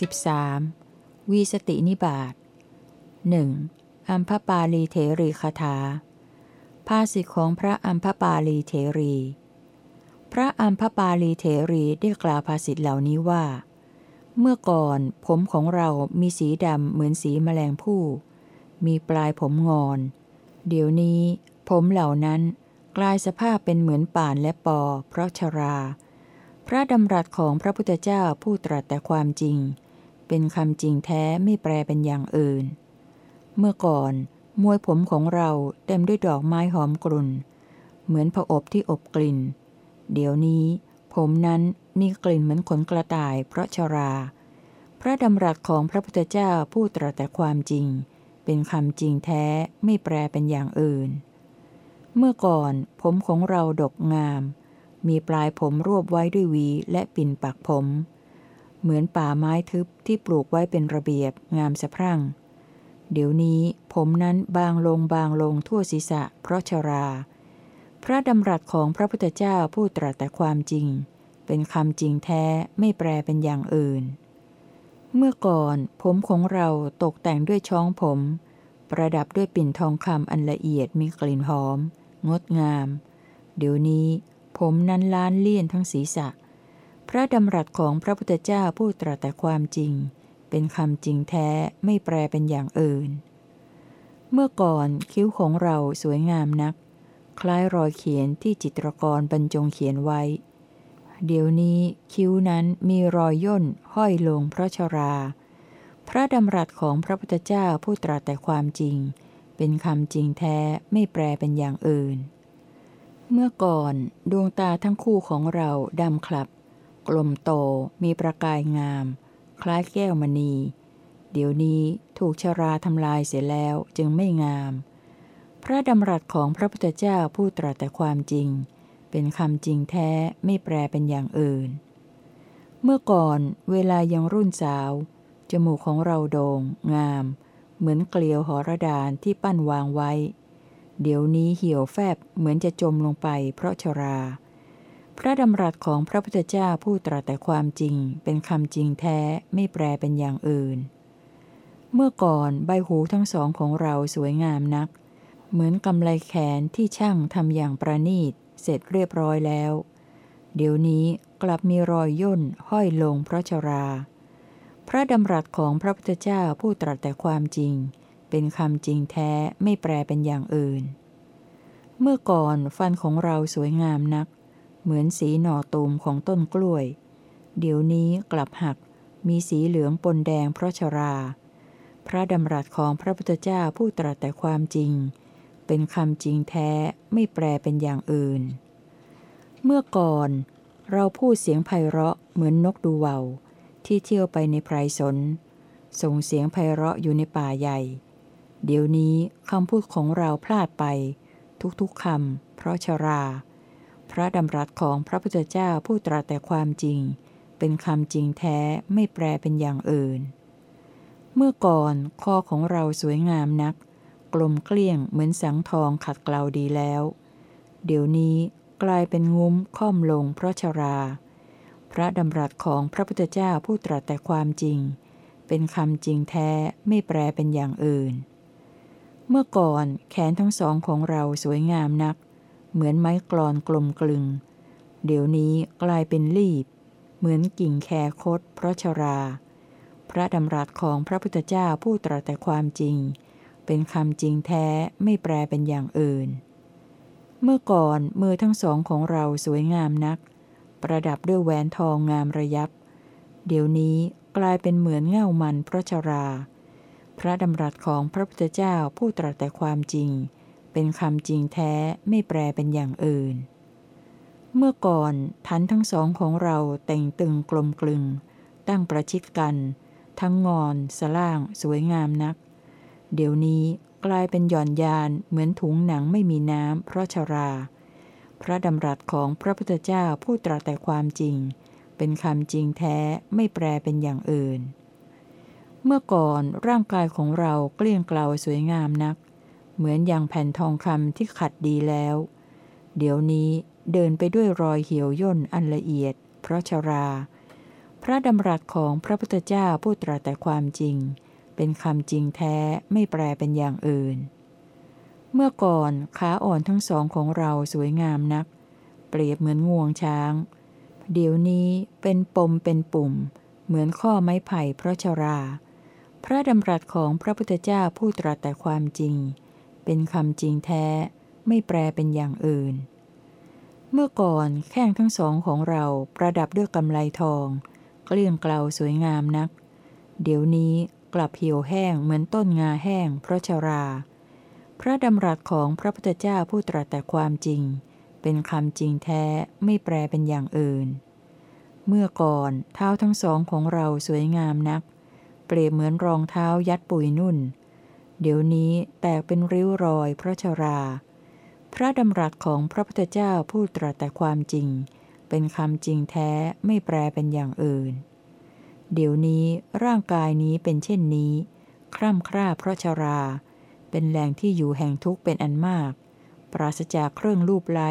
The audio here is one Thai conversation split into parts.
13. วีสตินิบาตหนึ่งอัมพปาลีเถรีคาถาภาษิตของพระอัมพปาลีเถรี พระอัมพปาลีเถรีได้กล่าวภาษิตเหล่านี้ว่า เมื่อก่อนผมของเรามีสีดำเหมือนสีแมลงผู้ มีปลายผมงอน เดี๋ยวนี้ ผมเหล่านั้นกลายสภาพเป็นเหมือนป่านและปอ เพราะชรา พระดำรัสของพระพุทธเจ้าผู้ตรัสแต่ความจริง เป็นคำจริงแท้ไม่แปลเป็นอย่างอื่น เมื่อก่อน มวยผมของเราเต็มด้วยดอกไม้หอมกลุ่น เหมือนผอบที่อบกลิ่น เดี๋ยวนี้ ผมนั้นมีกลิ่นเหมือนขนกระต่ายเพราะชรา พระดำรัสของพระพุทธเจ้าผู้ตรัสแต่ความจริง เป็นคำจริงแท้ไม่แปลเป็นอย่างอื่น เมื่อก่อนผมของเราดกงาม มีปลายผมรวบไว้ด้วยวีและปิ่นปักผม เหมือนป่าไม้ทึบที่ปลูกไว้เป็นระเบียบงามสะพรั่ง เดี๋ยวนี้ผมนั้นบางลงบางลงทั่วศีรษะ เพราะชรา พระดำรัสของพระพุทธเจ้าผู้ตรัสแต่ความจริง เป็นคำจริงแท้ไม่แปลเป็นอย่างอื่น เมื่อก่อนผมของเราตกแต่งด้วยช้องผม ประดับด้วยปิ่นทองคำอันละเอียดมีกลิ่นหอม งดงาม เดี๋ยวนี้ผมนั้นล้านเลี่ยนทั้งศีรษะ พระดำรัสของพระพุทธเจ้าผู้ตรัสแต่ความจริง เป็นคำจริงแท้ไม่แปลเป็นอย่างอื่น เมื่อก่อนคิ้วของเราสวยงามนัก คล้ายรอยเขียนที่จิตรกรบรรจงเขียนไว้ เดี๋ยวนี้คิ้วนั้นมีรอยย่นห้อยลงเพราะชรา พระดำรัสของพระพุทธเจ้าผู้ตรัสแต่ความจริง เป็นคำจริงแท้ไม่แปลเป็นอย่างอื่น เมื่อก่อนดวงตาทั้งคู่ของเราดำคลับ กลมโตมีประกายงาม คล้ายแก้วมณี เดี๋ยวนี้ถูกชราทำลายเสียแล้วจึงไม่งาม พระดำรัสของพระพุทธเจ้าผู้ตรัสแต่ความจริง เป็นคำจริงแท้ไม่แปลเป็นอย่างอื่น เมื่อก่อนเวลายังรุ่นสาว จมูกของเราโดง่งงาม เหมือนเกลียวหอระดานที่ปั้นวางไว้ เดี๋ยวนี้เหี่ยวแฟบเหมือนจะจมลงไปเพราะชรา พระดำรัสของพระพุทธเจ้าผู้ตรัสแต่ความจริง เป็นคำจริงแท้ไม่แปลเป็นอย่างอื่น เมื่อก่อนใบหูทั้งสองของเราสวยงามนัก เหมือนกำไลแขนที่ช่างทำอย่างประณีต เสร็จเรียบร้อยแล้ว เดี๋ยวนี้กลับมีรอยย่นห้อยลงเพราะชรา พระดำรัสของพระพุทธเจ้าผู้ตรัสแต่ความจริง เป็นคำจริงแท้ไม่แปลเป็นอย่างอื่น เมื่อก่อนฟันของเราสวยงามนัก เหมือนสีหน่อตูมของต้นกล้วย เดี๋ยวนี้กลับหัก มีสีเหลืองปนแดงเพราะชรา พระดำรัสของพระพุทธเจ้าผู้ตรัสแต่ความจริง เป็นคำจริงแท้ไม่แปลเป็นอย่างอื่น เมื่อก่อน เราพูดเสียงไพเราะเหมือนนกดูเวาที่เที่ยวไปในไพรสน ส่งเสียงไพเราะอยู่ในป่าใหญ่ เดี๋ยวนี้คำพูดของเราพลาดไป ทุกๆคำเพราะชรา พระดำรัสของพระพุทธเจ้าผู้ตรัสแต่ความจริง เป็นคำจริงแท้ไม่แปลเป็นอย่างอื่น เมื่อก่อนคอของเราสวยงามนัก กลมเกลี้ยงเหมือนสังทองขัดเกลาดีแล้ว เดี๋ยวนี้กลายเป็นงุ้มค่อมลงเพราะชรา พระดำรัสของพระพุทธเจ้าผู้ตรัสแต่ความจริง เป็นคำจริงแท้ไม่แปลเป็นอย่างอื่น เมื่อก่อนแขนทั้งสองของเราสวยงามนัก เหมือนไม้กรอนกลมกลึง เดี๋ยวนี้กลายเป็นรีบ เหมือนกิ่งแคคดเพราะชรา พระดำรัสของพระพุทธเจ้าผู้ตรัสแต่ความจริง เป็นคำจริงแท้ไม่แปลเป็นอย่างอื่น เมื่อก่อนมือทั้งสองของเราสวยงามนัก ประดับด้วยแหวนทองงามระยับ เดี๋ยวนี้กลายเป็นเหมือนเง่ามันเพราะชรา พระดำรัสของพระพุทธเจ้าผู้ตรัสแต่ความจริง เป็นคำจริงแท้ไม่แปลเป็นอย่างอื่น เมื่อก่อนทันทั้งสองของเราแต่งตึงกลมกลึง ตั้งประชิดกัน ทั้งงอนสล่างสวยงามนัก เดี๋ยวนี้กลายเป็นหย่อนยานเหมือนถุงหนังไม่มีน้ำเพราะชรา พระดำรัสของพระพุทธเจ้าผู้ตรัสแต่ความจริง เป็นคำจริงแท้ไม่แปลเป็นอย่างอื่น เมื่อก่อนร่างกายของเราเกลี้ยงเกลาสวยงามนัก เหมือนอย่างแผ่นทองคำที่ขัดดีแล้ว เดี๋ยวนี้เดินไปด้วยรอยเหี่ยวย่นอันละเอียด เพราะชรา พระดำรัสของพระพุทธเจ้าผู้ตรัสแต่ความจริง เป็นคำจริงแท้ไม่แปลเป็นอย่างอื่น เมื่อก่อนขาอ่อนทั้งสองของเราสวยงามนัก เปรียบเหมือนงวงช้าง เดี๋ยวนี้เป็นปมเป็นปุ่ม เหมือนข้อไม้ไผ่เพราะชรา พระดำรัสของพระพุทธเจ้าผู้ตรัสแต่ความจริง เป็นคำจริงแท้ ไม่แปลเป็นอย่างอื่น เมื่อก่อนแข้งทั้งสองของเราประดับด้วยกำไลทอง เกลี้ยงเกลาสวยงามนัก เดี๋ยวนี้กลับเหี่ยวแห้งเหมือนต้นงาแห้งเพราะชรา พระดำรัสของพระพุทธเจ้าผู้ตรัสแต่ความจริง เป็นคำจริงแท้ไม่แปลเป็นอย่างอื่น เมื่อก่อนเท้าทั้งสองของเราสวยงามนัก เปรียบเหมือนรองเท้ายัดปุ๋ยนุ่น เดี๋ยวนี้แตกเป็นริ้วรอยเพราะชรา พระดำรัสของพระพุทธเจ้าผู้ตรัสแต่ความจริง เป็นคำจริงแท้ไม่แปลเป็นอย่างอื่น เดี๋ยวนี้ร่างกายนี้เป็นเช่นนี้ คร่ำคร่าเพราะชรา เป็นแหล่งที่อยู่แห่งทุกข์เป็นอันมาก ปราศจากเครื่องรูปไล้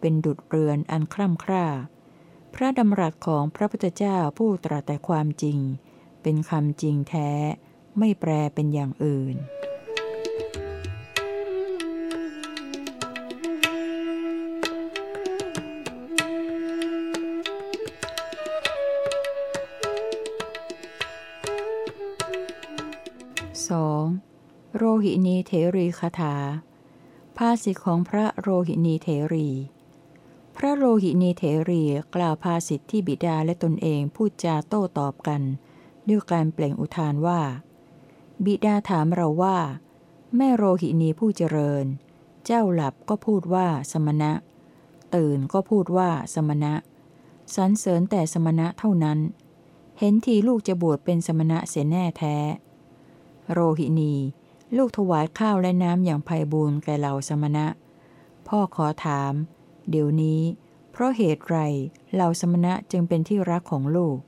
เป็นดุดเรือนอันคร่ำคร่า พระดำรัสของพระพุทธเจ้าผู้ตรัสแต่ความจริง เป็นคำจริงแท้ ไม่แปลเป็นอย่างอื่น 2. โรหินีเถรีคาถา ภาษิตของพระโรหินีเถรี พระโรหินีเถรีกล่าวภาษิตที่บิดาและตนเองพูดจาโต้ตอบกัน ด้วยการเปล่งอุทานว่า บิดาถามเราว่า แม่โรหินีผู้เจริญ เจ้าหลับก็พูดว่าสมณะ ตื่นก็พูดว่าสมณะสรรเสริญแต่สมณะเท่านั้น เห็นทีลูกจะบวชเป็นสมณะเสียแน่แท้ โรหินี ลูกถวายข้าวและน้ำอย่างไพบูรณ์แก่เหล่าสมณะ พ่อขอถาม เดี๋ยวนี้ เพราะเหตุไรเหล่าสมณะจึงเป็นที่รักของลูก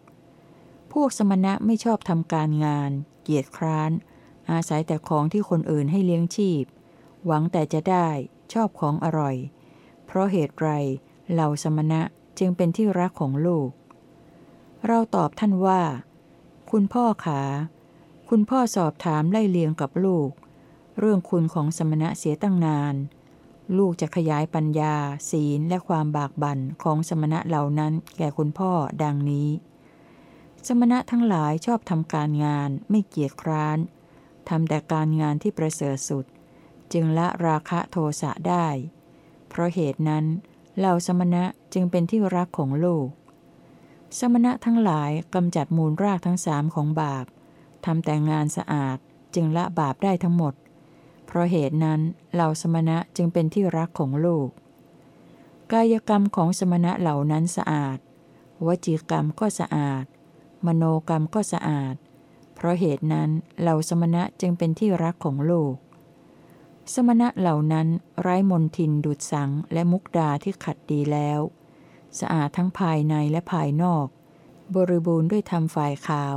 พวกสมณะไม่ชอบทำการงาน เกียจคร้าน อาศัยแต่ของที่คนอื่นให้เลี้ยงชีพ หวังแต่จะได้ชอบของอร่อย เพราะเหตุไรเหล่าสมณะจึงเป็นที่รักของลูก เราตอบท่านว่า คุณพ่อขา คุณพ่อสอบถามไล่เลียงกับลูก เรื่องคุณของสมณะเสียตั้งนาน ลูกจะขยายปัญญา ศีลและความบากบั่นของสมณะเหล่านั้นแก่คุณพ่อดังนี้ สมณะทั้งหลายชอบทำการงานไม่เกียจคร้านทำแต่การงานที่ประเสริฐสุด จึงละราคะโทสะได้ เพราะเหตุนั้นเหล่าสมณะจึงเป็นที่รักของลูก สมณะทั้งหลายกำจัดมูลรากทั้งสามของบาปทำแต่งานสะอาดจึงละบาปได้ทั้งหมด เพราะเหตุนั้นเหล่าสมณะจึงเป็นที่รักของลูก กายกรรมของสมณะเหล่านั้นสะอาด วจีกรรมก็สะอาด มโนกรรมก็สะอาด เพราะเหตุนั้นเหล่าสมณะจึงเป็นที่รักของโลก สมณะเหล่านั้นไร้มนทินดุดสังและมุกดาที่ขัดดีแล้ว สะอาดทั้งภายในและภายนอก บริบูรณ์ด้วยธรรมฝ่ายขาว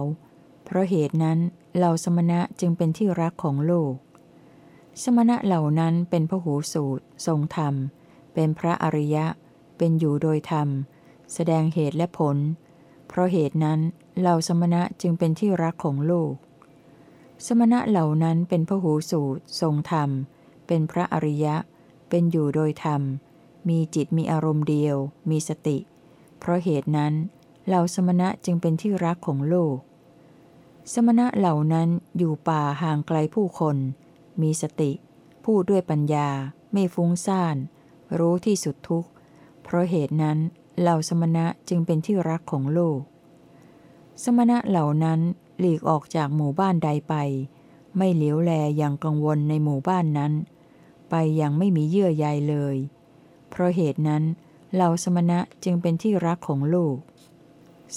เพราะเหตุนั้นเหล่าสมณะจึงเป็นที่รักของโลก สมณะเหล่านั้นเป็นพระหูสูตร ทรงธรรม เป็นพระอริยะ เป็นอยู่โดยธรรม แสดงเหตุและผล เพราะเหตุนั้น เหล่าสมณะจึงเป็นที่รักของโลกสมณะเหล่านั้นเป็นพระหูสูตร ทรงธรรม เป็นพระอริยะ เป็นอยู่โดยธรรม มีจิตมีอารมณ์เดียว มีสติ เพราะเหตุนั้นเหล่าสมณะจึงเป็นที่รักของโลกสมณะเหล่านั้นอยู่ป่าห่างไกลผู้คน มีสติ พูดด้วยปัญญา ไม่ฟุ้งซ่าน รู้ที่สุดทุกข์ เพราะเหตุนั้นเหล่าสมณะจึงเป็นที่รักของโลก สมณะเหล่านั้นหลีกออกจากหมู่บ้านใดไป ไม่เหลียวแลอย่างกังวลในหมู่บ้านนั้น ไปอย่างไม่มีเยื่อใยเลย เพราะเหตุนั้นเหล่าสมณะจึงเป็นที่รักของโลก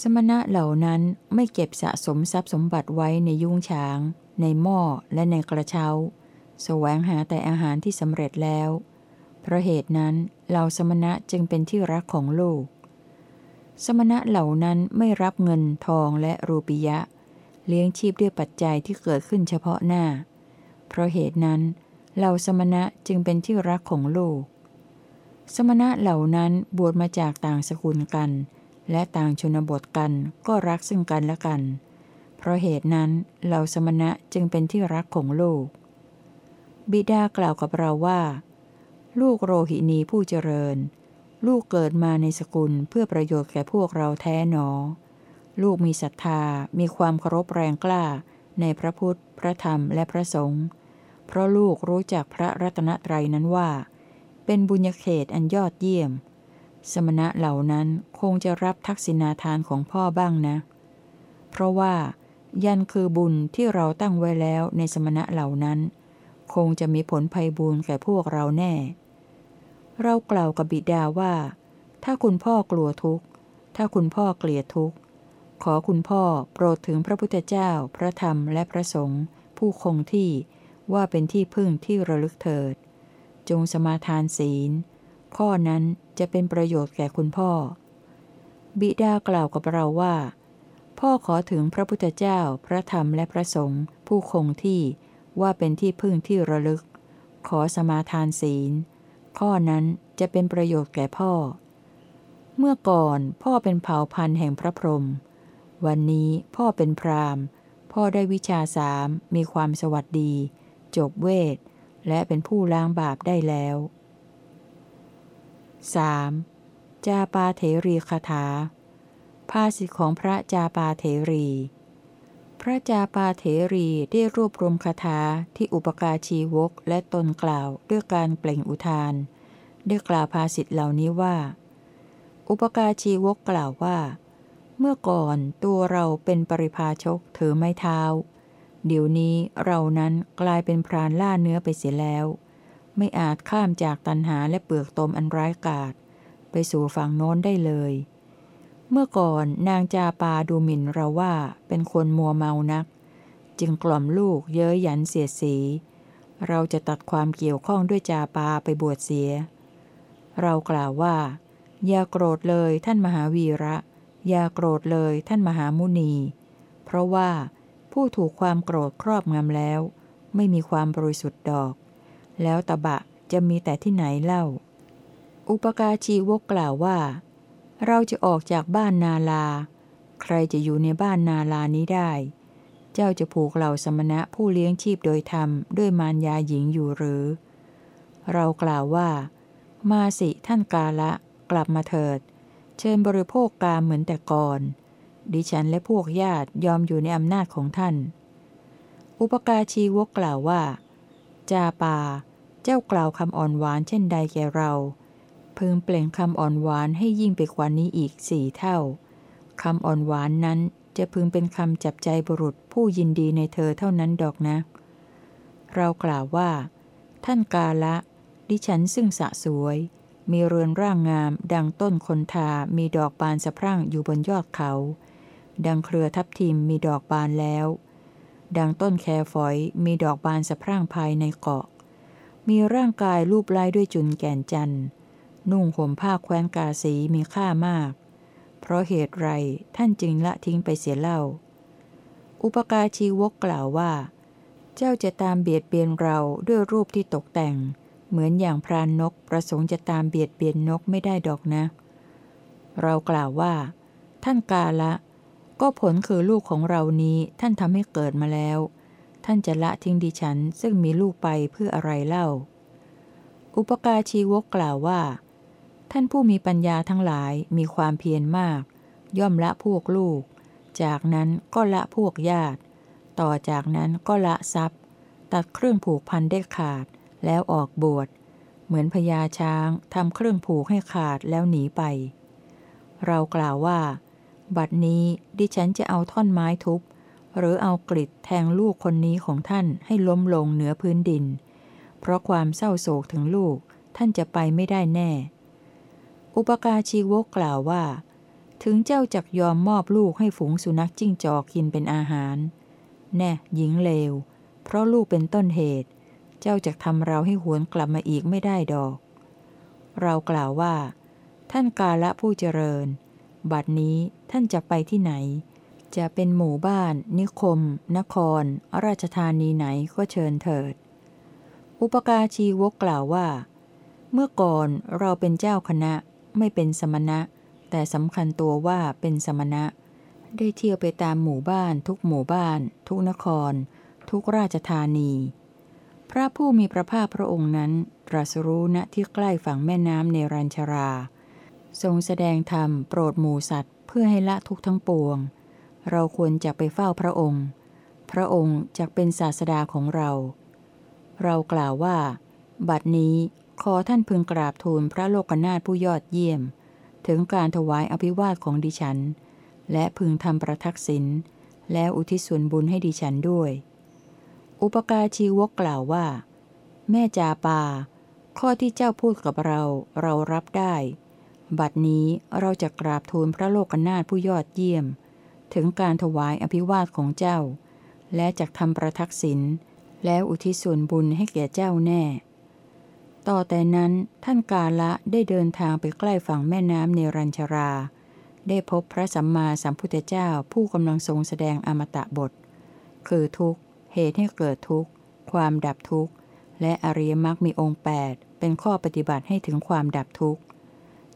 สมณะเหล่านั้นไม่เก็บสะสมทรัพย์สมบัติไว้ในยุ้งช้าง ในหม้อและในกระเช้า แสวงหาแต่อาหารที่สำเร็จแล้ว เพราะเหตุนั้นเหล่าสมณะจึงเป็นที่รักของลูก สมณะเหล่านั้นไม่รับเงินทองและรูปิยะ เลี้ยงชีพด้วยปัจจัยที่เกิดขึ้นเฉพาะหน้า เพราะเหตุนั้นเหล่าสมณะจึงเป็นที่รักของลูก สมณะเหล่านั้นบวชมาจากต่างสกุลกัน และต่างชนบทกันก็รักซึ่งกันและกัน เพราะเหตุนั้นเราสมณะจึงเป็นที่รักของลูก บิดากล่าวกับเราว่า ลูกโรหินีผู้เจริญ ลูกเกิดมาในสกุลเพื่อประโยชน์แก่พวกเราแท้หนอ ลูกมีศรัทธา มีความเคารพแรงกล้า ในพระพุทธ พระธรรม และพระสงฆ์ เพราะลูกรู้จักพระรัตนตรัยนั้นว่า เป็นบุญญเขตอันยอดเยี่ยม สมณะเหล่านั้นคงจะรับทักษิณาทานของพ่อบ้างนะ เพราะว่า ยันคือบุญที่เราตั้งไว้แล้วในสมณะเหล่านั้น คงจะมีผลภัยบุญแก่พวกเราแน่ เรากล่าวกับบิดาว่า ถ้าคุณพ่อกลัวทุกข์ ถ้าคุณพ่อเกลียดทุกข์ ขอคุณพ่อโปรดถึงพระพุทธเจ้า พระธรรมและพระสงฆ์ผู้คงที่ว่าเป็นที่พึ่งที่ระลึกเถิด จงสมาทานศีล ข้อนั้นจะเป็นประโยชน์แก่คุณพ่อ บิดากล่าวกับเราว่า พ่อขอถึงพระพุทธเจ้า พระธรรมและพระสงฆ์ผู้คงที่ว่าเป็นที่พึ่งที่ระลึก ขอสมาทานศีล ข้อนั้นจะเป็นประโยชน์แก่พ่อ เมื่อก่อนพ่อเป็นเผ่าพันธุ์แห่งพระพรหมวันนี้พ่อเป็นพรามพ่อได้วิชาสามมีความสวัสดี จบเวท และเป็นผู้ล้างบาปได้แล้ว 3. จาปาเถรีคาถาภาษิตของพระจาปาเถรี พระจาปาเถรีได้รวบรวมคาถาที่อุปการชีวกและตนกล่าวด้วยการเปล่งอุทาน ได้กล่าวภาษิตเหล่านี้ว่า อุปการชีวกกล่าวว่า เมื่อก่อนตัวเราเป็นปริพาชกถือไม้เท้า เดี๋ยวนี้เรานั้นกลายเป็นพรานล่าเนื้อไปเสียแล้ว ไม่อาจข้ามจากตันหาและเปลือกตมอันร้ายกาจไปสู่ฝั่งโน้นได้เลย เมื่อก่อนนางจาปาดูหมิ่นเราว่าเป็นคนมัวเมานัก จึงกล่อมลูกเย้ยหยันเสียสี เราจะตัดความเกี่ยวข้องด้วยจาปาไปบวชเสีย เรากล่าวว่า อย่าโกรธเลยท่านมหาวีระ อย่าโกรธเลยท่านมหามุนี เพราะว่าผู้ถูกความโกรธครอบงำแล้ว ไม่มีความบริสุทธิ์ดอก แล้วตบะจะมีแต่ที่ไหนเล่า อุปการชีวกกล่าวว่า เราจะออกจากบ้านนาลา ใครจะอยู่ในบ้านนาลานี้ได้ เจ้าจะผูกเหล่าสมณะผู้เลี้ยงชีพโดยธรรมด้วยมารยาหญิงอยู่หรือ เรากล่าวว่า มาสิท่านกาละ กลับมาเถิด เชิญบริโภคกามเหมือนแต่ก่อน ดิฉันและพวกญาติยอมอยู่ในอำนาจของท่าน อุปการชีวกกล่าวว่า จาปา เจ้ากล่าวคำอ่อนหวานเช่นใดแก่เรา พึงเปล่งคำอ่อนหวานให้ยิ่งไปกว่านี้อีกสี่เท่าคำอ่อนหวานนั้นจะพึงเป็นคำจับใจบุรุษผู้ยินดีในเธอเท่านั้นดอกนะ เรากล่าวว่า ท่านกาละ ดิฉันซึ่งสะสวย มีเรือนร่างงามดังต้นคนทา มีดอกบานสะพรั่งอยู่บนยอดเขา ดังเครือทับทิมมีดอกบานแล้ว ดังต้นแคฝอยมีดอกบานสะพรั่งภายในเกาะ มีร่างกายรูปไล้ด้วยจุนแก่นจันทร์ นุ่งห่มผ้าแคว้นกาสีมีค่ามาก เพราะเหตุไรท่านจึงละทิ้งไปเสียเล่า อุปการชีวกกล่าวว่า เจ้าจะตามเบียดเบียนเราด้วยรูปที่ตกแต่ง เหมือนอย่างพรานนกประสงค์จะตามเบียดเบียนนกไม่ได้ดอกนะ เรากล่าวว่า ท่านกาละ ก็ผลคือลูกของเรานี้ท่านทำให้เกิดมาแล้ว ท่านจะละทิ้งดิฉันซึ่งมีลูกไปเพื่ออะไรเล่าอุปกาชีวกกล่าวว่า ท่านผู้มีปัญญาทั้งหลายมีความเพียรมาก ย่อมละพวกลูก จากนั้นก็ละพวกญาติ ต่อจากนั้นก็ละทรัพย์ ตัดเครื่องผูกพันได้ขาด แล้วออกบวช เหมือนพญาช้างทำเครื่องผูกให้ขาดแล้วหนีไป เรากล่าวว่า บัดนี้ดิฉันจะเอาท่อนไม้ทุบ หรือเอากริดแทงลูกคนนี้ของท่านให้ล้มลงเหนือพื้นดิน เพราะความเศร้าโศกถึงลูกท่านจะไปไม่ได้แน่ อุปการชีวกกล่าวว่า ถึงเจ้าจักยอมมอบลูกให้ฝูงสุนัขจิ้งจอกกินเป็นอาหาร แน่หญิงเลว เพราะลูกเป็นต้นเหตุ เจ้าจะทำเราให้หวนกลับมาอีกไม่ได้ดอก เรากล่าวว่า ท่านกาละผู้เจริญ บัดนี้ท่านจะไปที่ไหน จะเป็นหมู่บ้าน นิคม นคร ราชธานีไหนก็เชิญเถิด อุปการชีวกกล่าวว่า เมื่อก่อนเราเป็นเจ้าคณะ ไม่เป็นสมณะ แต่สำคัญตัวว่าเป็นสมณะ ได้เที่ยวไปตามหมู่บ้าน ทุกหมู่บ้าน ทุกนคร ทุกราชธานี พระผู้มีพระภาคพระองค์นั้น ตรัสรู้ณที่ใกล้ฝั่งแม่น้ำในรัญชรา ทรงแสดงธรรมโปรดหมู่สัตว์ เพื่อให้ละทุกทั้งปวง เราควรจะไปเฝ้าพระองค์ พระองค์จะเป็นศาสดาของเรา เรากล่าวว่า บัดนี้ ขอท่านพึงกราบทูลพระโลกนาถผู้ยอดเยี่ยม ถึงการถวายอภิวาทของดิฉัน และพึงทำประทักษิณแล้วอุทิศส่วนบุญให้ดิฉันด้วย อุปการชีวกกล่าวว่า แม่จาปา ข้อที่เจ้าพูดกับเราเรารับได้ บัดนี้เราจะกราบทูลพระโลกนาถผู้ยอดเยี่ยม ถึงการถวายอภิวาทของเจ้า และจะทำประทักษิณแล้วอุทิศส่วนบุญให้แก่เจ้าแน่ ต่อแต่นั้นท่านกาละได้เดินทางไปใกล้ฝั่งแม่น้ำเนรัญชรา ได้พบพระสัมมาสัมพุทธเจ้าผู้กำลังทรงแสดงอมตะบท คือทุกข์ เหตุให้เกิดทุกข์ ความดับทุกข์ และอริยมรรคมีองค์ 8 เป็นข้อปฏิบัติให้ถึงความดับทุกข์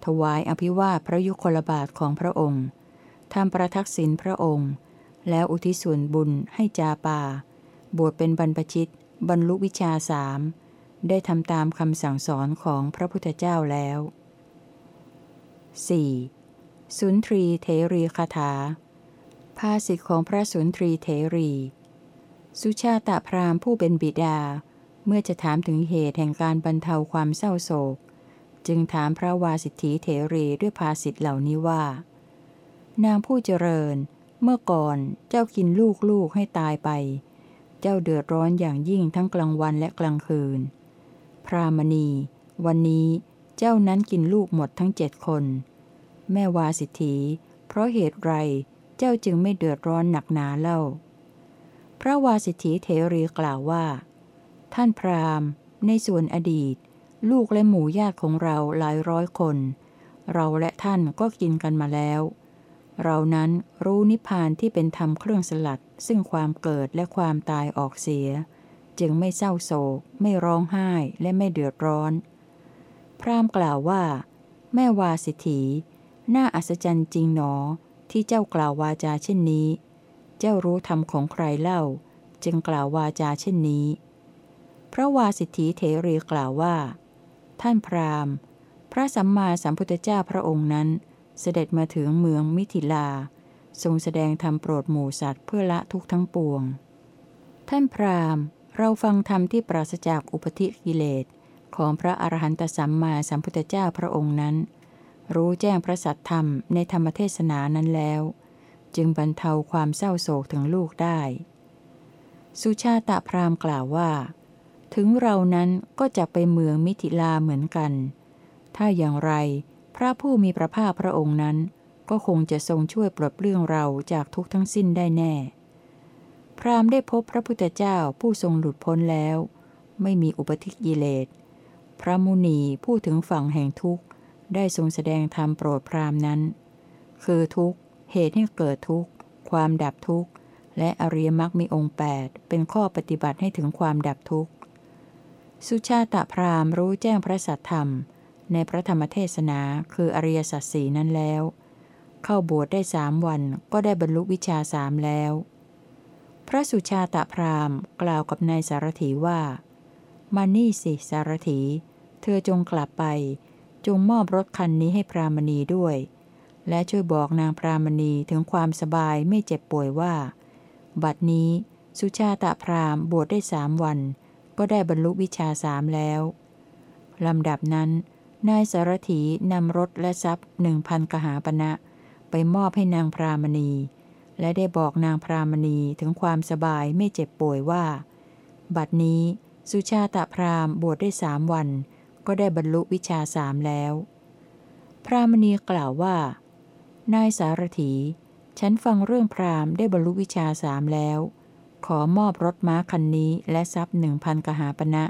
ถวายอภิวาพระยุคลบาทของพระองค์ทำประทักษิณพระองค์ แล้วอุทิศส่วนบุญให้จาปา บวชเป็นบรรพชิต บรรลุวิชาสาม ได้ทำตามคำสั่งสอนของพระพุทธเจ้าแล้ว 4. สุนทรีเทรีคาถา ภาษิตของพระสุนทรีเทรี สุชาตะพราหมณ์ผู้เป็นบิดา เมื่อจะถามถึงเหตุแห่งการบรรเทาความเศร้าโศก จึงถามพระวาสิทธิเทรีด้วยภาษิตเหล่านี้ว่า นางผู้เจริญ เมื่อก่อนเจ้ากินลูกลูกให้ตายไป เจ้าเดือดร้อนอย่างยิ่งทั้งกลางวันและกลางคืน พรามณี วันนี้เจ้านั้นกินลูกหมดทั้งเจ็ดคน แม่วาสิทธีเพราะเหตุไรเจ้าจึงไม่เดือดร้อนหนักหนาเล่า พระวาสิทธิเทรีกล่าวว่า ท่านพราหมณ์ในส่วนอดีต ลูกและหมู่ญาติของเราหลายร้อยคน เราและท่านก็กินกันมาแล้ว เรานั้นรู้นิพพานที่เป็นธรรมเครื่องสลัดซึ่งความเกิดและความตายออกเสีย จึงไม่เศร้าโศก ไม่ร้องไห้และไม่เดือดร้อน พราหมณ์กล่าวว่า แม่วาสิทธีน่าอัศจรรย์จริงหนอ ที่เจ้ากล่าววาจาเช่นนี้ เจ้ารู้ธรรมของใครเล่า จึงกล่าววาจาเช่นนี้ พระวาสิทธิเถรีกล่าวว่า ท่านพราหมณ์ พระสัมมาสัมพุทธเจ้าพระองค์นั้น เสด็จมาถึงเมืองมิถิลา ทรงแสดงธรรมโปรดหมู่สัตว์เพื่อละทุกข์ทั้งปวง ท่านพราหมณ์ เราฟังธรรมที่ปราศจากอุปธิกิเลสของพระอรหันตสัมมาสัมพุทธเจ้าพระองค์นั้น รู้แจ้งพระสัทธรรมในธรรมเทศนานั้นแล้ว จึงบรรเทาความเศร้าโศกถึงลูกได้ สุชาตะพราหมณ์กล่าวว่า ถึงเรานั้นก็จะไปเมืองมิถิลาเหมือนกัน ถ้าอย่างไรพระผู้มีพระภาคพระองค์นั้น ก็คงจะทรงช่วยปลดเปลื้องเราจากทุกทั้งสิ้นได้แน่ พราหมณ์ได้พบพระพุทธเจ้าผู้ทรงหลุดพ้นแล้ว ไม่มีอุปธิกิเลส พระมุนีผู้ถึงฝั่งแห่งทุกข์ ได้ทรงแสดงธรรมโปรดพราหมณ์นั้น คือทุกข์เหตุให้เกิดทุกข์ ความดับทุกข์ และอริยมรรคมีองค์ 8 เป็นข้อปฏิบัติให้ถึงความดับทุกข์ สุชาตะพราหมณ์รู้แจ้งพระสัทธรรม ในพระธรรมเทศนาคืออริยสัจสีนั้นแล้ว เข้าบวชได้สามวันก็ได้บรรลุวิชาสามแล้ว พระสุชาตะพราหมณ์กล่าวกับนายสารถีว่า มานี่สิสารถี เธอจงกลับไป จงมอบรถคันนี้ให้พรามณีด้วย และช่วยบอกนางพรามณีถึงความสบายไม่เจ็บป่วยว่า บัดนี้สุชาตะพราหมณ์บวชได้สามวัน ก็ได้บรรลุวิชาสามแล้วลำดับนั้น นายสารถีนำรถและทรัพย์หนึ่งพันกหาปณะไปมอบให้นางพรามณี และได้บอกนางพรามณีถึงความสบายไม่เจ็บป่วยว่า บัดนี้สุชาตะพราหม์บวชได้สามวัน ก็ได้บรรลุวิชาสามแล้ว พรามณีกล่าวว่า นายสารถี ฉันฟังเรื่องพรามได้บรรลุวิชาสามแล้ว ขอมอบรถม้าคันนี้และทรัพย์หนึ่งพันกหาปณะ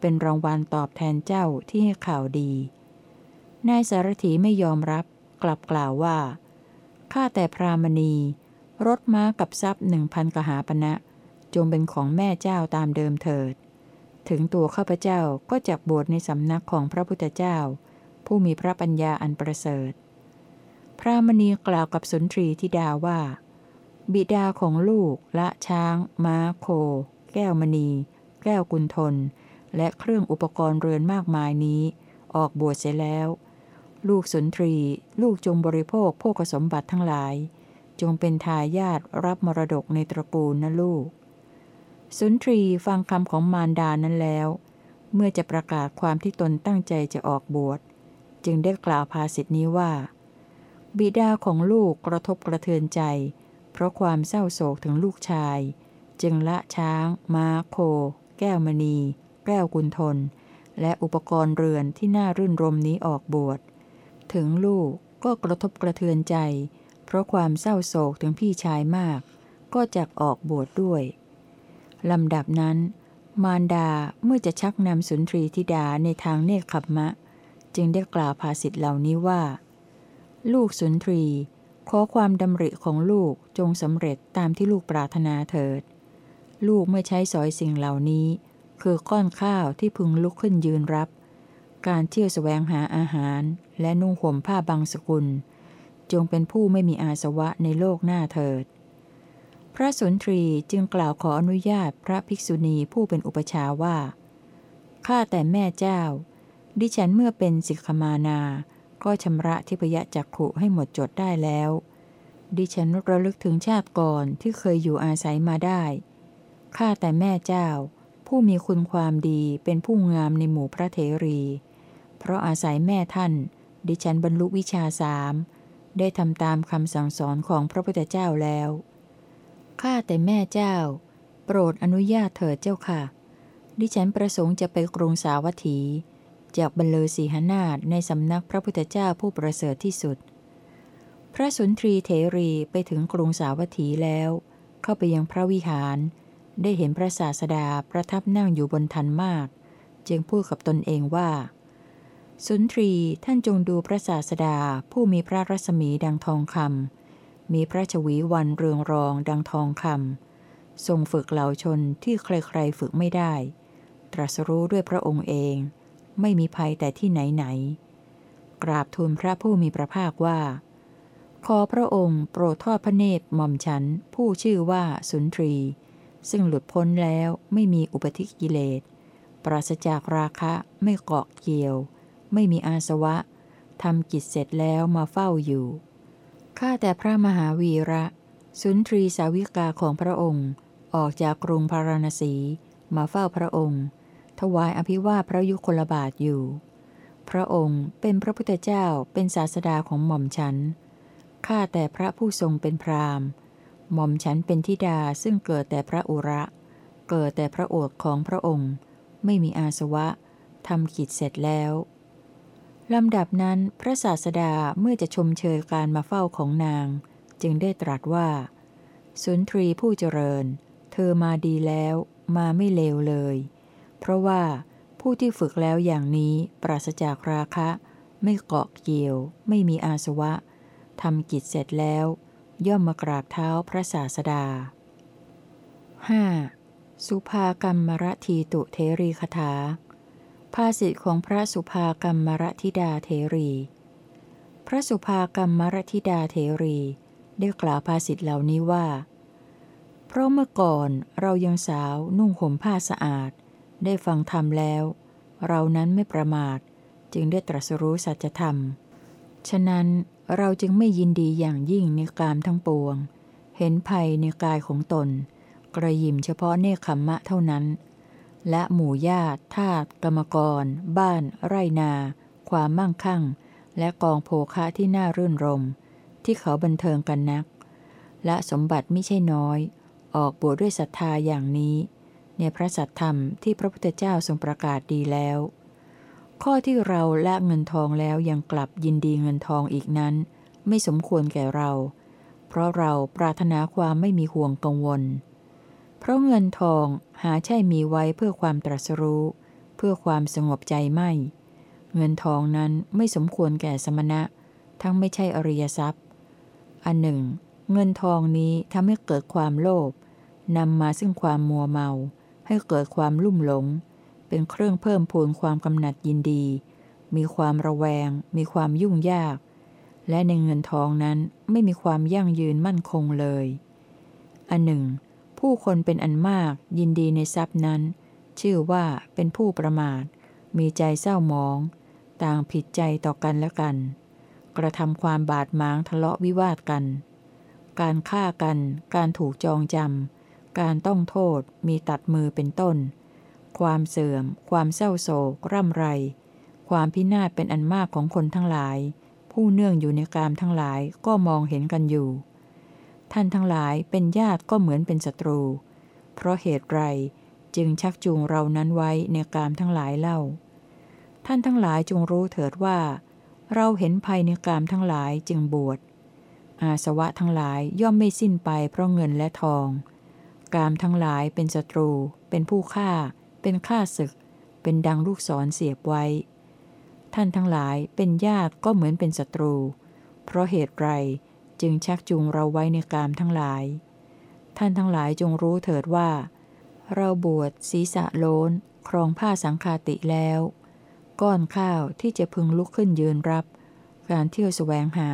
เป็นรางวัลตอบแทนเจ้าที่ให้ข่าวดี นายสารถีไม่ยอมรับ กลับกล่าวว่า ข้าแต่พรามณี รถม้ากับทรัพย์หนึ่งพันกหาปณะจงเป็นของแม่เจ้าตามเดิมเถิด ถึงตัวข้าพเจ้าก็จะบวชในสำนักของพระพุทธเจ้า ผู้มีพระปัญญาอันประเสริฐ พระมณีกล่าวกับสุนทรีธิดาว่า บิดาของลูกละช้าง ม้าโค แก้วมณี แก้วกุลทน และเครื่องอุปกรณ์เรือนมากมายนี้ ออกบวชเสียแล้ว ลูกสุนทรี ลูกจงบริโภคโภคสมบัติทั้งหลาย จงเป็นทายาทรับมรดกในตระกูลนะลูก สุนทรีฟังคำของมารดานั้นแล้ว เมื่อจะประกาศความที่ตนตั้งใจจะออกบวช จึงได้กล่าวภาสิทธินี้ว่า บิดาของลูกกระทบกระเทือนใจ เพราะความเศร้าโศกถึงลูกชาย จึงละช้าง ม้าโค แก้วมณี แก้วกุลทน และอุปกรณ์เรือนที่น่ารื่นรมนี้ออกบวช ถึงลูกก็กระทบกระเทือนใจเพราะความเศร้าโศกถึงพี่ชายมาก ก็จักออกบวชดด้วยลำดับนั้น มารดาเมื่อจะชักนำสุนทรีธิดาในทางเนคขมมะจึงได้กล่าวภาสิทธิเหล่านี้ว่า ลูกสุนทรี ขอความดำริของลูกจงสำเร็จตามที่ลูกปรารถนาเถิด ลูกไม่ใช้สอยสิ่งเหล่านี้ คือก้อนข้าวที่พึงลุกขึ้นยืนรับ การเที่ยวแสวงหาอาหารและนุ่งห่มผ้าบางสกุล จงเป็นผู้ไม่มีอาสวะในโลกหน้าเถิด พระสุนทรีจึงกล่าวขออนุญาตพระภิกษุณีผู้เป็นอุปชาว่า ข้าแต่แม่เจ้า ดิฉันเมื่อเป็นสิกขมานา ก็ชำระทิพยจักขุให้หมดจดได้แล้ว ดิฉันระลึกถึงชาติก่อนที่เคยอยู่อาศัยมาได้ ข้าแต่แม่เจ้า ผู้มีคุณความดีเป็นผู้งามในหมู่พระเถรี เพราะอาศัยแม่ท่าน ดิฉันบรรลุวิชาสาม ได้ทำตามคำสั่งสอนของพระพุทธเจ้าแล้ว ข้าแต่แม่เจ้า โปรดอนุญาตเถิดเจ้าค่ะ ดิฉันประสงค์จะไปกรุงสาวัตถี จากบรรลือสีหนาฏในสำนักพระพุทธเจ้าผู้ประเสริฐที่สุด พระสุนทรีเถรีไปถึงกรุงสาวัตถีแล้ว เข้าไปยังพระวิหาร ได้เห็นพระศาสดาประทับนั่งอยู่บนทันมาก จึงพูดกับตนเองว่า สุนทรีท่านจงดูพระศาสดาผู้มีพระรัศมีดังทองคำมีพระชวีวันเรืองรองดังทองคำทรงฝึกเหล่าชนที่ใครๆฝึกไม่ได้ ตรัสรู้ด้วยพระองค์เอง ไม่มีภัยแต่ที่ไหนไหน กราบทูลพระผู้มีพระภาคว่า ขอพระองค์โปรดทอดพระเนตรหม่อมฉัน ผู้ชื่อว่าสุนทรี ซึ่งหลุดพ้นแล้วไม่มีอุปธิกิเลส ปราศจากราคะไม่เกาะเกี่ยว ไม่มีอาสวะทำกิจเสร็จแล้วมาเฝ้าอยู่ ข้าแต่พระมหาวีระ สุนทรีสาวิกาของพระองค์ ออกจากกรุงพาราณสี มาเฝ้าพระองค์ ถวายอภิวาพระยุคลบาทอยู่ พระองค์เป็นพระพุทธเจ้าเป็นศาสดาของหม่อมฉัน ข้าแต่พระผู้ทรงเป็นพราหม์หม่อมฉันเป็นธิดาซึ่งเกิดแต่พระอุระ เกิดแต่พระโอษของพระองค์ ไม่มีอาสวะทำกิจเสร็จแล้ว ลำดับนั้นพระศาสดาเมื่อจะชมเชยการมาเฝ้าของนาง จึงได้ตรัสว่า สุนทรีผู้เจริญ เธอมาดีแล้ว มาไม่เลวเลย เพราะว่าผู้ที่ฝึกแล้วอย่างนี้ปราศจากราคะ ไม่เกาะเกี่ยว ไม่มีอาสวะทำกิจเสร็จแล้ว ย่อมมากราบเท้าพระศาสดา 5. สุภากรรมรทีตุเทรีคถา ภาษิตของพระสุภากรรมรธิดาเทรี พระสุภากรรมรธิดาเทรี ได้กล่าวภาษิตเหล่านี้ว่า เพราะเมื่อก่อนเรายังสาวนุ่งห่มผ้าสะอาด ได้ฟังธรรมแล้ว เรานั้นไม่ประมาท จึงได้ตรัสรู้สัจธรรม ฉะนั้นเราจึงไม่ยินดีอย่างยิ่งในกามทั้งปวง เห็นภัยในกายของตน กระยิมเฉพาะเนคขมมะเท่านั้น และหมู่ญาติทาสกรรมกร บ้าน ไรนา ความมั่งคั่ง และกองโภคะที่น่ารื่นรม ที่เขาบันเทิงกันนัก และสมบัติไม่ใช่น้อย ออกบวชดด้วยศรัทธาอย่างนี้ ในพระสัทธรรมที่พระพุทธเจ้าทรงประกาศดีแล้ว ข้อที่เราละเงินทองแล้วยังกลับยินดีเงินทองอีกนั้น ไม่สมควรแก่เรา เพราะเราปรารถนาความไม่มีห่วงกังวล เพราะเงินทองหาใช่มีไว้เพื่อความตรัสรู้ เพื่อความสงบใจไม่ เงินทองนั้นไม่สมควรแก่สมณะ ทั้งไม่ใช่อริยทรัพย์ อันหนึ่ง เงินทองนี้ทำให้เกิดความโลภนำมาซึ่งความมัวเมา ให้เกิดความลุ่มหลง เป็นเครื่องเพิ่มพูนความกำหนัดยินดี มีความระแวง มีความยุ่งยาก และในเงินทองนั้นไม่มีความยั่งยืนมั่นคงเลย อันหนึ่ง ผู้คนเป็นอันมากยินดีในทรัพย์นั้น ชื่อว่าเป็นผู้ประมาท มีใจเศร้าหมอง ต่างผิดใจต่อกันและกัน กระทำความบาดหมางทะเลาะวิวาทกัน การฆ่ากัน การถูกจองจำการต้องโทษมีตัดมือเป็นต้น ความเสื่อม ความเศร้าโศกร่ำไร ความพินาศเป็นอันมากของคนทั้งหลาย ผู้เนื่องอยู่ในกามทั้งหลายก็มองเห็นกันอยู่ ท่านทั้งหลายเป็นญาติก็เหมือนเป็นศัตรู เพราะเหตุไรจึงชักจูงเรานั้นไว้ในกามทั้งหลายเล่า ท่านทั้งหลายจงรู้เถิดว่า เราเห็นภัยในกามทั้งหลายจึงบวช อาสวะทั้งหลายย่อมไม่สิ้นไปเพราะเงินและทอง กามทั้งหลายเป็นศัตรู เป็นผู้ฆ่า เป็นฆ่าศึก เป็นดังลูกศรเสียบไว้ ท่านทั้งหลายเป็นญาติก็เหมือนเป็นศัตรู เพราะเหตุไร จึงชักจูงเราไว้ในกามทั้งหลาย ท่านทั้งหลายจงรู้เถิดว่า เราบวชศีรษะโล้น ครองผ้าสังคาติแล้ว ก้อนข้าวที่จะพึงลุกขึ้นยืนรับ การเที่ยวแสวงหา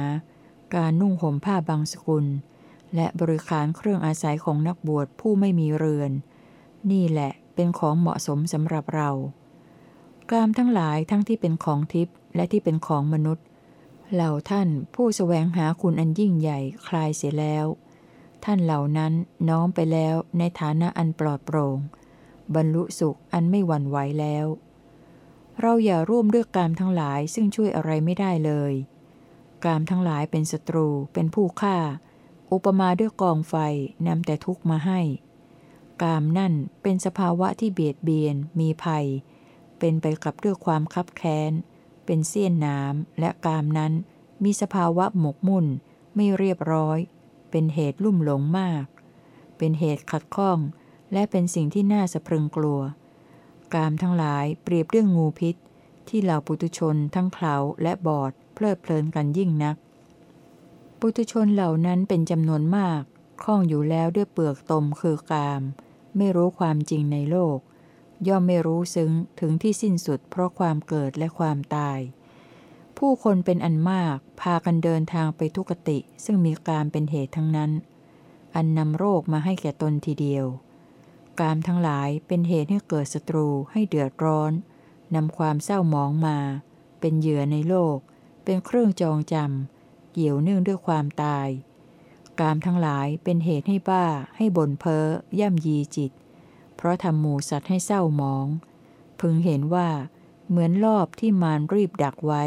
การนุ่งห่มผ้าบางสกุล และบริการเครื่องอาศัยของนักบวชผู้ไม่มีเรือน นี่แหละเป็นของเหมาะสมสำหรับเรากามทั้งหลายทั้งที่เป็นของทิพย์และที่เป็นของมนุษย์ เหล่าท่านผู้แสวงหาคุณอันยิ่งใหญ่คลายเสียแล้ว ท่านเหล่านั้นน้อมไปแล้วในฐานะอันปลอดโปร่ง บรรลุสุขอันไม่หวั่นไหวแล้ว เราอย่าร่วมด้วยกามทั้งหลายซึ่งช่วยอะไรไม่ได้เลย กามทั้งหลายเป็นศัตรูเป็นผู้ฆ่า อุปมาด้วยกองไฟนำแต่ทุกข์มาให้ กามนั่นเป็นสภาวะที่เบียดเบียนมีภัย เป็นไปกับด้วยความคับแค้น เป็นเสี้ยนน้ำและกามนั้น มีสภาวะหมกมุ่น ไม่เรียบร้อย เป็นเหตุลุ่มหลงมาก เป็นเหตุขัดข้อง และเป็นสิ่งที่น่าสะพรึงกลัว กามทั้งหลายเปรียบเรื่องงูพิษ ที่เหล่าปุตุชนทั้งเขาและบอดเพลิดเพลินกันยิ่งนัก ปุตุชนเหล่านั้นเป็นจำนวนมากคล้องอยู่แล้วด้วยเปลือกตมคือกาม ไม่รู้ความจริงในโลก ย่อมไม่รู้ซึ้งถึงที่สิ้นสุดเพราะความเกิดและความตาย ผู้คนเป็นอันมากพากันเดินทางไปทุกติซึ่งมีการเป็นเหตุทั้งนั้น อันนำโรคมาให้แก่ตนทีเดียว กามทั้งหลายเป็นเหตุให้เกิดศัตรูให้เดือดร้อนนำความเศร้าหมองมา เป็นเหยื่อในโลก เป็นเครื่องจองจำเกี่ยวเนื่องด้วยความตาย กามทั้งหลายเป็นเหตุให้บ้า ให้บ่นเพ้อย่ำยีจิต เพราะทำหมูสัตว์ให้เศร้าหมอง พึงเห็นว่า เหมือนรอบที่มารรีบดักไว้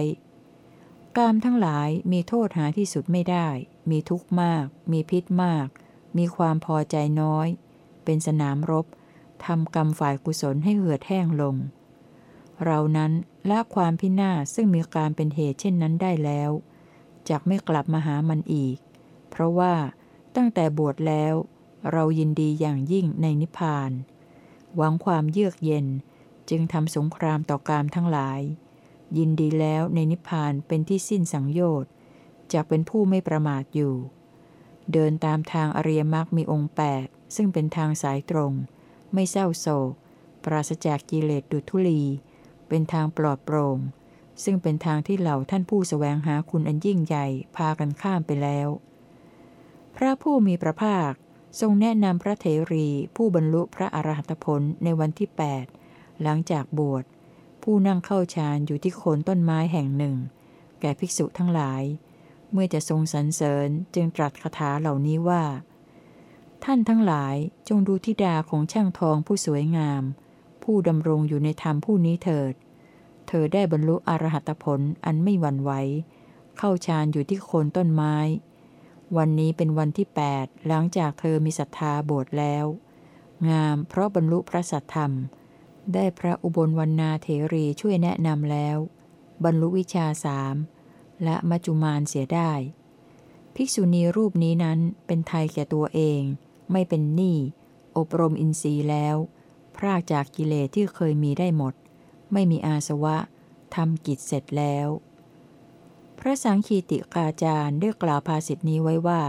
กามทั้งหลายมีโทษหาที่สุดไม่ได้ มีทุกข์มาก มีพิษมาก มีความพอใจน้อย เป็นสนามรบทำกรรมฝ่ายกุศลให้เหือดแห้งลง เรานั้นละความพินาศซึ่งมีการเป็นเหตุเช่นนั้นได้แล้วจากไม่กลับมาหามันอีก เพราะว่าตั้งแต่บวชแล้ว เรายินดีอย่างยิ่งในนิพพาน หวังความเยือกเย็น จึงทำสงครามต่อกามทั้งหลาย ยินดีแล้วในนิพพานเป็นที่สิ้นสังโยชน์จากเป็นผู้ไม่ประมาทอยู่ เดินตามทางอริยมรรคมีองค์แปดซึ่งเป็นทางสายตรง ไม่เศร้าโศก ปราศจากกิเลสดุทุลี เป็นทางปลอดโปร่ง ซึ่งเป็นทางที่เหล่าท่านผู้สแสวงหาคุณอันยิ่งใหญ่พากันข้ามไปแล้ว พระผู้มีพระภาค ทรงแนะนำพระเถรีผู้บรรลุพระอรหัตผลในวันที่ 8 หลังจากบวช ผู้นั่งเข้าฌานอยู่ที่โคนต้นไม้แห่งหนึ่ง แก่ภิกษุทั้งหลาย เมื่อจะทรงสรรเสริญจึงตรัสคาถาเหล่านี้ว่า ท่านทั้งหลายจงดูทิดาของช่างทองผู้สวยงาม ผู้ดำรงอยู่ในธรรมผู้นี้เถิด เธอได้บรรลุอรหัตผลอันไม่หวั่นไหวเข้าฌานอยู่ที่โคนต้นไม้ วันนี้เป็นวันที่8หลังจากเธอมีศรัทธาบวชแล้ว งามเพราะบรรลุพระสัทธรรม ได้พระอุบลวรรณาเถรีช่วยแนะนำแล้ว บรรลุวิชาสามและมัจจุมานเสียได้ ภิกษุณีรูปนี้นั้นเป็นไทยแก่ตัวเอง ไม่เป็นหนี้อบรมอินทรีย์แล้ว พรากจากกิเลสที่เคยมีได้หมด ไม่มีอาสวะทำกิจเสร็จแล้ว ระสังคีติกาจารย์ได้กล่าวภาษิตนี้ไว้ว่า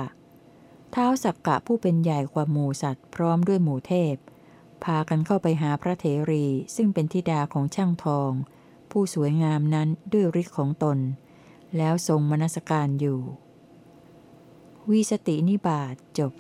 เท้าสักกะผู้เป็นใหญ่กว่าหมู่สัตว์พร้อมด้วยหมู่เทพ พากันเข้าไปหาพระเถรีซึ่งเป็นธิดาของช่างทอง ผู้สวยงามนั้นด้วยฤทธิ์ของตน แล้วทรงมนสการอยู่วิสตินิบาตจบ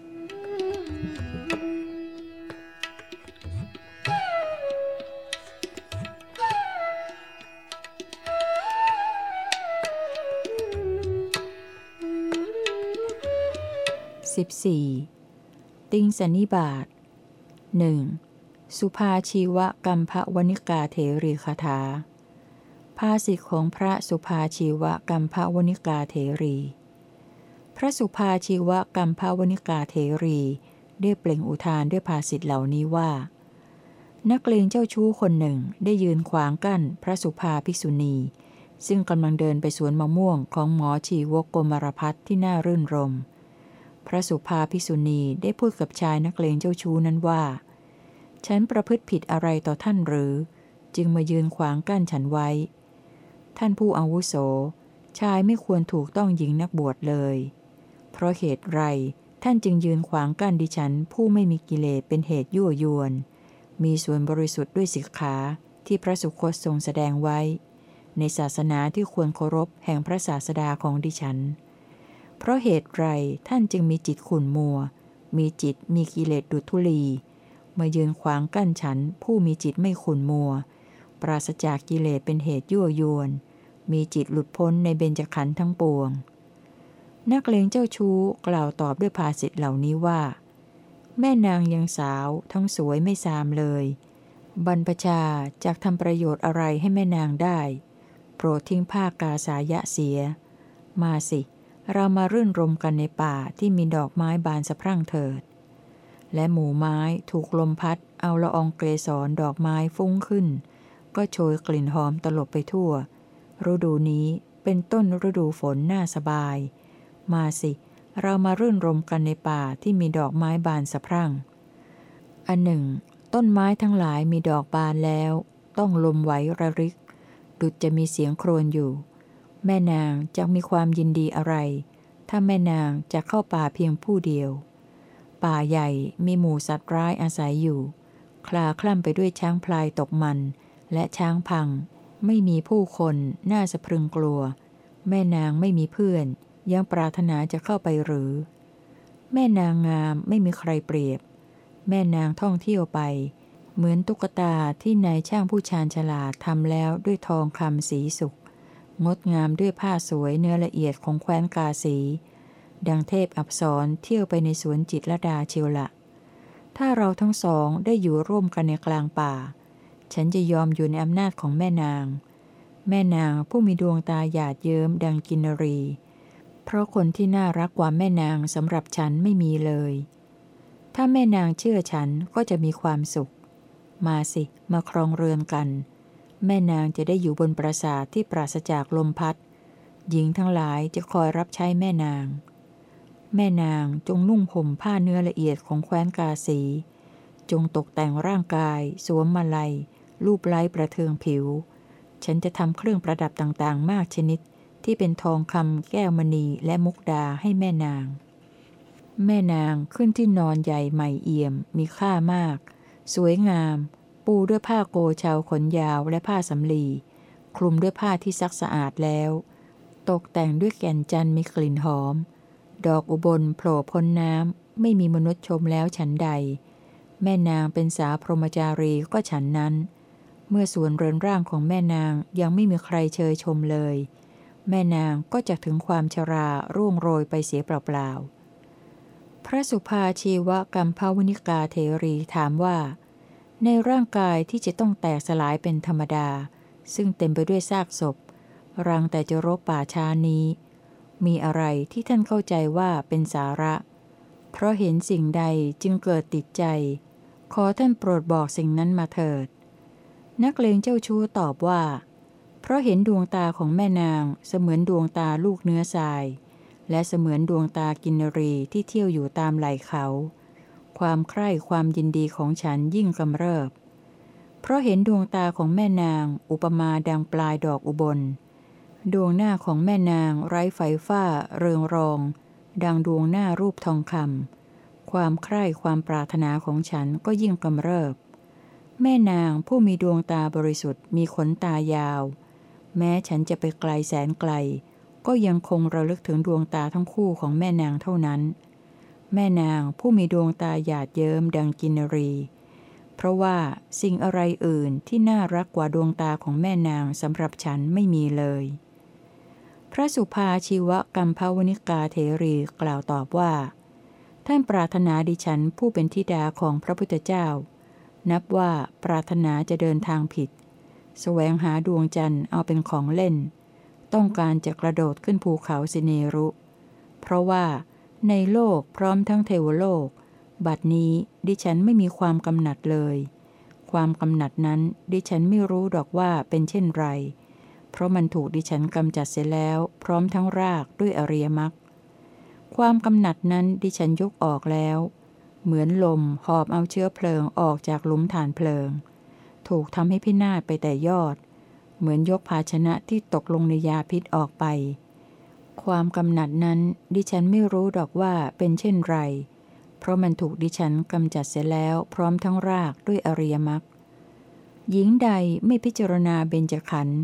14. ติงสนิบาตหนึ่งสุภาชีวกัมภวนิกาเถรีคาถา ภาษิตของพระสุภาชีวกัมภวนิกาเถรี พระสุภาชีวกัมภวนิกาเถรีได้เปล่งอุทานด้วยภาษิตเหล่านี้ว่า นักเลงเจ้าชู้คนหนึ่งได้ยืนขวางกั้นพระสุภาภิกษุณี ซึ่งกำลังเดินไปสวนมะม่วงของหมอชีวกกมารพัฒที่น่ารื่นรม พระสุภาภิกษุณีได้พูดกับชายนักเลงเจ้าชู้นั้นว่า ฉันประพฤติผิดอะไรต่อท่านหรือ จึงมายืนขวางกั้นฉันไว้ ท่านผู้อาวุโส ชายไม่ควรถูกต้องหญิงนักบวชเลย เพราะเหตุไรท่านจึงยืนขวางกั้นดิฉันผู้ไม่มีกิเลสเป็นเหตุยั่วยวน มีส่วนบริสุทธิ์ด้วยสิกขาที่พระสุคตทรงแสดงไว้ ในศาสนาที่ควรเคารพแห่งพระศาสดาของดิฉัน เพราะเหตุไรท่านจึงมีจิตขุ่นมัว มีจิตมีกิเลสดุทุลี มายืนขวางกั้นฉันผู้มีจิตไม่ขุ่นมัว ปราศจากกิเลสเป็นเหตุยั่วยวน มีจิตหลุดพ้นในเบญจขันธ์ทั้งปวง นักเลงเจ้าชู้กล่าวตอบด้วยภาษิตเหล่านี้ว่า แม่นางยังสาวทั้งสวยไม่ซามเลย บรรพชาจากทำประโยชน์อะไรให้แม่นางได้ โปรดทิ้งผ้ากาสายะเสีย มาสิ เรามารื่นรมกันในป่าที่มีดอกไม้บานสะพรั่งเถิด และหมู่ไม้ถูกลมพัด เอาละอองเกสรดอกไม้ฟุ้งขึ้น ก็โชยกลิ่นหอมตลบไปทั่ว ฤดูนี้เป็นต้นฤดูฝนน่าสบาย มาสิ เรามารื่นรมกันในป่าที่มีดอกไม้บานสะพรั่ง อันหนึ่ง ต้นไม้ทั้งหลายมีดอกบานแล้ว ต้องลมไหวระริกดุจจะมีเสียงโครวญอยู่ แม่นางจะมีความยินดีอะไร ถ้าแม่นางจะเข้าป่าเพียงผู้เดียว ป่าใหญ่มีหมูสัตว์ร้ายอาศัยอยู่ คลาคล่ำไปด้วยช้างพลายตกมัน และช้างพัง ไม่มีผู้คนน่าสะพรึงกลัว แม่นางไม่มีเพื่อน ยังปรารถนาจะเข้าไปหรือ แม่นางงามไม่มีใครเปรียบ แม่นางท่องเที่ยวไป เหมือนตุ๊กตาที่นายช่างผู้ชาญฉลาดทำแล้วด้วยทองคำสีสุก งดงามด้วยผ้าสวยเนื้อละเอียดของแคว้นกาสี ดังเทพอับสรเที่ยวไปในสวนจิตรดาเชียวละ ถ้าเราทั้งสองได้อยู่ร่วมกันในกลางป่า ฉันจะยอมอยู่ในอำนาจของแม่นาง แม่นางผู้มีดวงตาหยาดเยิ้มดังกินรี เพราะคนที่น่ารักกว่าแม่นางสำหรับฉันไม่มีเลย ถ้าแม่นางเชื่อฉันก็จะมีความสุข มาสิมาครองเรือนกัน แม่นางจะได้อยู่บนปราสาทที่ปราศจากลมพัด หญิงทั้งหลายจะคอยรับใช้แม่นาง แม่นางจงนุ่งห่มผ้าเนื้อละเอียดของแคว้นกาสี จงตกแต่งร่างกาย สวมมาลัย รูปไล้ประเทืองผิว ฉันจะทำเครื่องประดับต่างๆ มากชนิดที่เป็นทองคำแก้วมณีและมุกดาให้แม่นาง แม่นางขึ้นที่นอนใหญ่ใหม่เอี่ยมมีค่ามาก สวยงาม ปูด้วยผ้าโกเชาขนยาวและผ้าสำลี คลุมด้วยผ้าที่ซักสะอาดแล้ว ตกแต่งด้วยแก่นจันทร์มีกลิ่นหอม ดอกอุบลโผล่พ้นน้ำ ไม่มีมนุษย์ชมแล้วฉันใด แม่นางเป็นสาวพรหมจารีก็ฉันนั้น เมื่อส่วนเรือนร่างของแม่นางยังไม่มีใครเชยชมเลย แม่นางก็จะถึงความชราร่วงโรยไปเสียเปล่าๆพระสุภาชีวกัมภาวนิกาเทรีถามว่า ในร่างกายที่จะต้องแตกสลายเป็นธรรมดา ซึ่งเต็มไปด้วยซากศพ รังแต่จะรบป่าช้านี้ มีอะไรที่ท่านเข้าใจว่าเป็นสาระ เพราะเห็นสิ่งใดจึงเกิดติดใจ ขอท่านโปรดบอกสิ่งนั้นมาเถิด นักเลงเจ้าชู้ตอบว่า เพราะเห็นดวงตาของแม่นางเสมือนดวงตาลูกเนื้อทราย และเสมือนดวงตากินรีที่เที่ยวอยู่ตามไหล่เขา ความใคร่ความยินดีของฉันยิ่งกำเริบ เพราะเห็นดวงตาของแม่นาง อุปมาดังปลายดอกอุบล ดวงหน้าของแม่นางไร้ไฟฟ้า เรืองรอง ดังดวงหน้ารูปทองคำความใคร่ความปรารถนาของฉันก็ยิ่งกำเริบ แม่นางผู้มีดวงตาบริสุทธิ์มีขนตายาว แม้ฉันจะไปไกลแสนไกล ก็ยังคงระลึกถึงดวงตาทั้งคู่ของแม่นางเท่านั้น แม่นางผู้มีดวงตาหยาดเยิ้มดังกินรี เพราะว่าสิ่งอะไรอื่นที่น่ารักกว่าดวงตาของแม่นางสำหรับฉันไม่มีเลย พระสุภาชีวกัมภาวนิกาเทรีกล่าวตอบว่า ท่านปรารถนาดิฉันผู้เป็นธิดาของพระพุทธเจ้า นับว่าปรารถนาจะเดินทางผิดแสวงหาดวงจันทร์เอาเป็นของเล่น ต้องการจะกระโดดขึ้นภูเขาสิเนรุ เพราะว่า ในโลกพร้อมทั้งเทวโลก บัดนี้ดิฉันไม่มีความกำหนัดเลย ความกำหนัดนั้นดิฉันไม่รู้ดอกว่าเป็นเช่นไร เพราะมันถูกดิฉันกำจัดเสียแล้ว พร้อมทั้งรากด้วยอริยมรรค ความกำหนัดนั้นดิฉันยกออกแล้ว เหมือนลมหอบเอาเชื้อเพลิงออกจากหลุมฐานเพลิง ถูกทำให้พินาศไปแต่ยอด เหมือนยกภาชนะที่ตกลงในยาพิษออกไป ความกำหนัดนั้นดิฉันไม่รู้ดอกว่าเป็นเช่นไร เพราะมันถูกดิฉันกำจัดเสียแล้วพร้อมทั้งรากด้วยอริยมรรคหญิงใดไม่พิจารณาเบญจขันธ์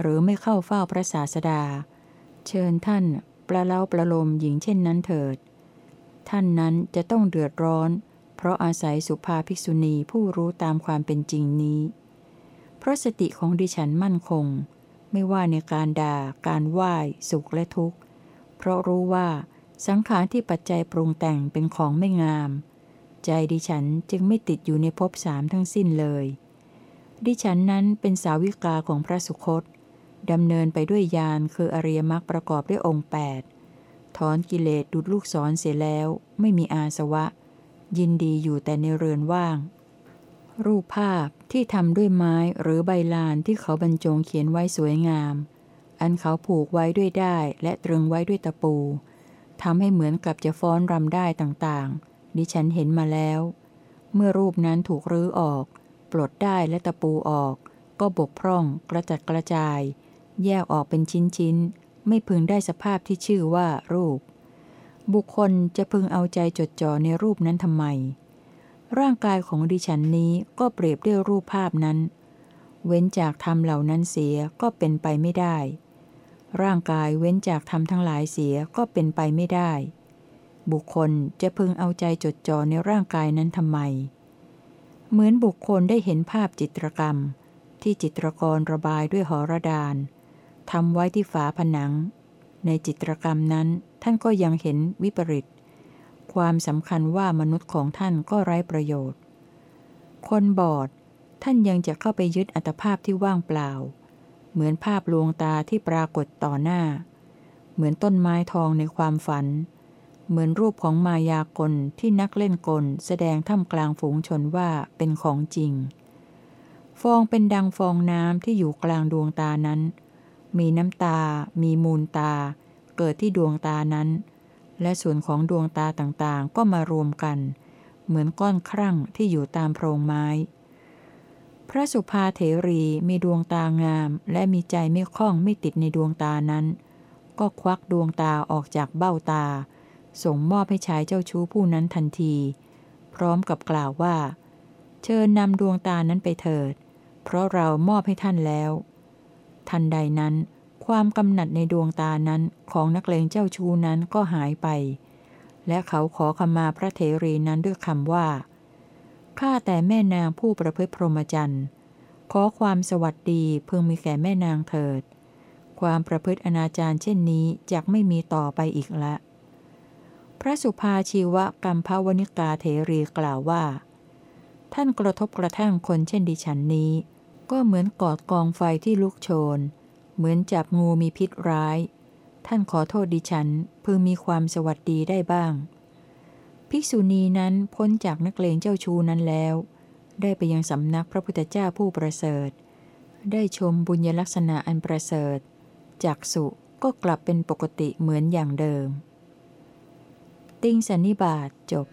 หรือไม่เข้าเฝ้าพระศาสดา เชิญท่านประเล่าประโลมหญิงเช่นนั้นเถิด ท่านนั้นจะต้องเดือดร้อน เพราะอาศัยสุภาภิกษุณีผู้รู้ตามความเป็นจริงนี้ เพราะสติของดิฉันมั่นคง ไม่ว่าในการด่า การไหว้ สุขและทุกข์ เพราะรู้ว่า สังขารที่ปัจจัยปรุงแต่งเป็นของไม่งาม ใจดิฉันจึงไม่ติดอยู่ในภพสามทั้งสิ้นเลย ดิฉันนั้นเป็นสาวิกาของพระสุคตดำเนินไปด้วยญาณคืออริยมรรคประกอบด้วยองค์ 8 ถอนกิเลสดุดลูกศรเสียแล้วไม่มีอาสวะ ยินดีอยู่แต่ในเรือนว่าง รูปภาพ ที่ทำด้วยไม้หรือใบลานที่เขาบรรจงเขียนไว้สวยงาม อันเขาผูกไว้ด้วยได้และตรึงไว้ด้วยตะปูทำให้เหมือนกับจะฟ้อนรำได้ต่างๆ ดิฉันเห็นมาแล้ว เมื่อรูปนั้นถูกรื้อออก ปลดได้และตะปูออก ก็บกพร่อง กระจัดกระจาย แยกออกเป็นชิ้นๆ ไม่พึงได้สภาพที่ชื่อว่ารูป บุคคลจะพึงเอาใจจดจ่อในรูปนั้นทำไม ร่างกายของดิฉันนี้ก็เปรียบด้วยรูปภาพนั้น เว้นจากทำเหล่านั้นเสียก็เป็นไปไม่ได้ ร่างกายเว้นจากทำทั้งหลายเสียก็เป็นไปไม่ได้ บุคคลจะพึงเอาใจจดจ่อในร่างกายนั้นทำไม เหมือนบุคคลได้เห็นภาพจิตรกรรม ที่จิตรกรระบายด้วยหอระดานทำไว้ที่ฝาผนัง ในจิตรกรรมนั้นท่านก็ยังเห็นวิปริต ความสำคัญว่ามนุษย์ของท่านก็ไร้ประโยชน์ คนบอด ท่านยังจะเข้าไปยึดอัตภาพที่ว่างเปล่า เหมือนภาพลวงตาที่ปรากฏต่อหน้า เหมือนต้นไม้ทองในความฝัน เหมือนรูปของมายากลที่นักเล่นกลแสดงท่ามกลางฝูงชนว่าเป็นของจริง ฟองเป็นดังฟองน้ำที่อยู่กลางดวงตานั้น มีน้ำตา มีมูลตา เกิดที่ดวงตานั้น และส่วนของดวงตาต่างๆ ก็มารวมกัน เหมือนก้อนครั่งที่อยู่ตามโพรงไม้ พระสุภาเถรีมีดวงตางาม และมีใจไม่คล้องไม่ติดในดวงตานั้น ก็ควักดวงตาออกจากเบ้าตา ส่งมอบให้ชายเจ้าชู้ผู้นั้นทันที พร้อมกับกล่าวว่า เชิญนำดวงตานั้นไปเถิด เพราะเรามอบให้ท่านแล้ว ทันใดนั้น ความกำหนัดในดวงตานั้นของนักเลงเจ้าชูนั้นก็หายไป และเขาขอขมาพระเถรีนั้นด้วยคำว่า ข้าแต่แม่นางผู้ประพฤติพรหมจรรย์ ขอความสวัสดีเพิ่งมีแก่แม่นางเถิด ความประพฤติอนาจารเช่นนี้จกไม่มีต่อไปอีกละ พระสุภาชีวกัมภาวนิกาเถรีกล่าวว่า ท่านกระทบกระทั่งคนเช่นดิฉันนี้ ก็เหมือนกอดกองไฟที่ลุกโชน เหมือนจับงูมีพิษร้าย ท่านขอโทษดิฉันพึงมีความสวัสดีได้บ้าง ภิกษุณีนั้นพ้นจากนักเลงเจ้าชูนั้นแล้ว ได้ไปยังสำนักพระพุทธเจ้าผู้ประเสริฐ ได้ชมบุญยลักษณะอันประเสริฐ จากสุก็กลับเป็นปกติเหมือนอย่างเดิม ติงสันนิบาตจบ